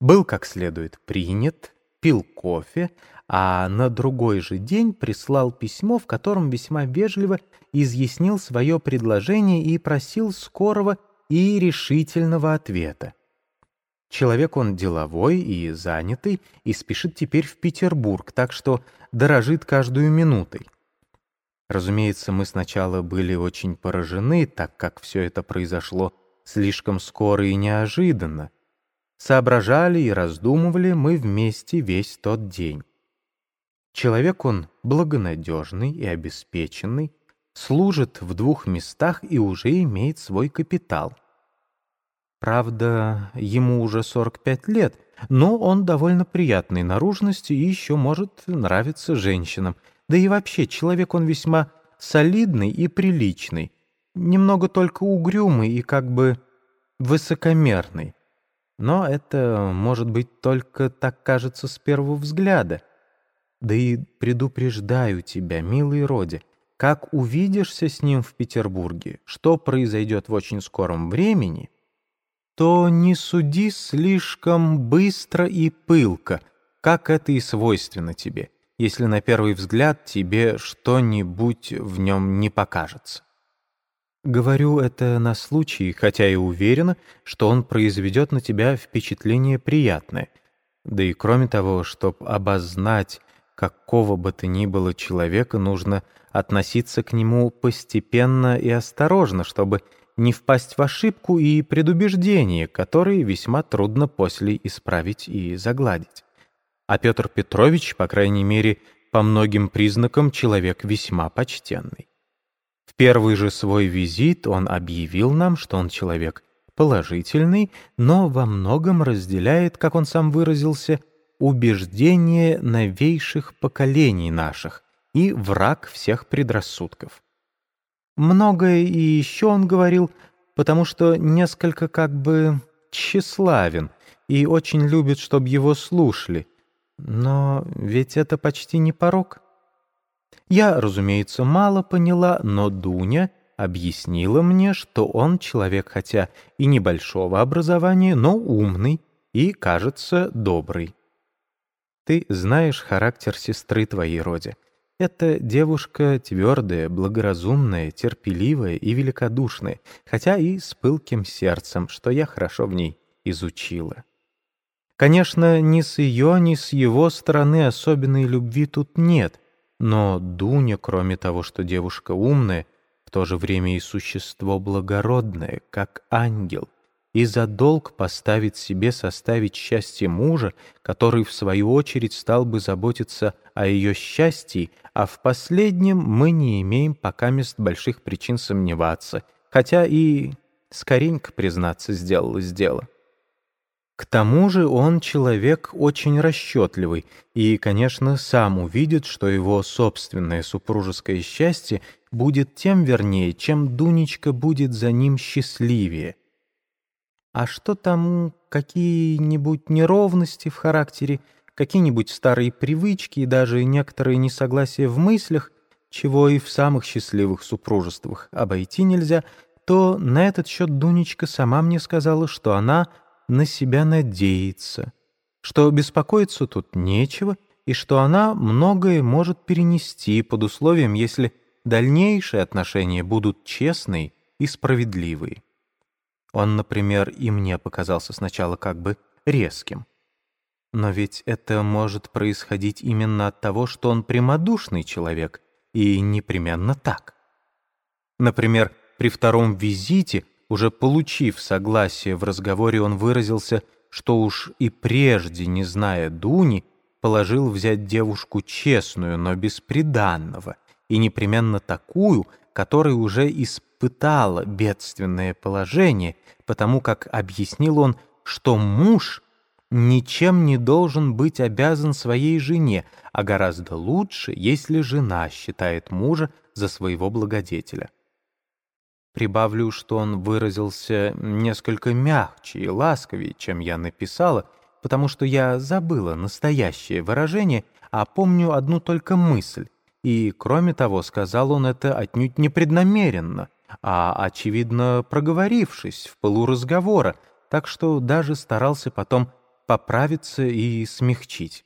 был как следует принят, пил кофе, а на другой же день прислал письмо, в котором весьма вежливо изъяснил свое предложение и просил скорого и решительного ответа. Человек он деловой и занятый, и спешит теперь в Петербург, так что дорожит каждую минутой. Разумеется, мы сначала были очень поражены, так как все это произошло слишком скоро и неожиданно. Соображали и раздумывали мы вместе весь тот день. Человек он благонадежный и обеспеченный, служит в двух местах и уже имеет свой капитал. Правда, ему уже 45 лет, но он довольно приятной наружности и еще может нравиться женщинам. Да и вообще, человек он весьма солидный и приличный, немного только угрюмый и как бы высокомерный. Но это, может быть, только так кажется с первого взгляда. Да и предупреждаю тебя, милый Роди, как увидишься с ним в Петербурге, что произойдет в очень скором времени, то не суди слишком быстро и пылко, как это и свойственно тебе, если на первый взгляд тебе что-нибудь в нем не покажется. Говорю это на случай, хотя и уверена, что он произведет на тебя впечатление приятное. Да и кроме того, чтобы обознать какого бы то ни было человека, нужно относиться к нему постепенно и осторожно, чтобы не впасть в ошибку и предубеждение, которые весьма трудно после исправить и загладить. А Петр Петрович, по крайней мере, по многим признакам человек весьма почтенный. Первый же свой визит он объявил нам, что он человек положительный, но во многом разделяет, как он сам выразился, убеждения новейших поколений наших и враг всех предрассудков. Многое и еще он говорил, потому что несколько как бы тщеславен и очень любит, чтобы его слушали. Но ведь это почти не порог. Я, разумеется, мало поняла, но Дуня объяснила мне, что он человек хотя и небольшого образования, но умный и, кажется, добрый. Ты знаешь характер сестры твоей Роди. Эта девушка твердая, благоразумная, терпеливая и великодушная, хотя и с пылким сердцем, что я хорошо в ней изучила. Конечно, ни с ее, ни с его стороны особенной любви тут нет — но Дуня, кроме того, что девушка умная, в то же время и существо благородное, как ангел, и за долг поставит себе составить счастье мужа, который, в свою очередь, стал бы заботиться о ее счастье, а в последнем мы не имеем пока мест больших причин сомневаться, хотя и скоренько, признаться, сделалось дело. К тому же он человек очень расчетливый и, конечно, сам увидит, что его собственное супружеское счастье будет тем вернее, чем Дунечка будет за ним счастливее. А что там, какие-нибудь неровности в характере, какие-нибудь старые привычки и даже некоторые несогласия в мыслях, чего и в самых счастливых супружествах обойти нельзя, то на этот счет Дунечка сама мне сказала, что она — на себя надеется, что беспокоиться тут нечего и что она многое может перенести под условием, если дальнейшие отношения будут честные и справедливые. Он, например, и мне показался сначала как бы резким. Но ведь это может происходить именно от того, что он прямодушный человек, и непременно так. Например, при втором визите – уже получив согласие в разговоре, он выразился, что уж и прежде, не зная Дуни, положил взять девушку честную, но бесприданного, и непременно такую, которая уже испытала бедственное положение, потому как объяснил он, что муж ничем не должен быть обязан своей жене, а гораздо лучше, если жена считает мужа за своего благодетеля. Прибавлю, что он выразился несколько мягче и ласковее, чем я написала, потому что я забыла настоящее выражение, а помню одну только мысль. И, кроме того, сказал он это отнюдь непреднамеренно, а, очевидно, проговорившись в полуразговора, так что даже старался потом поправиться и смягчить.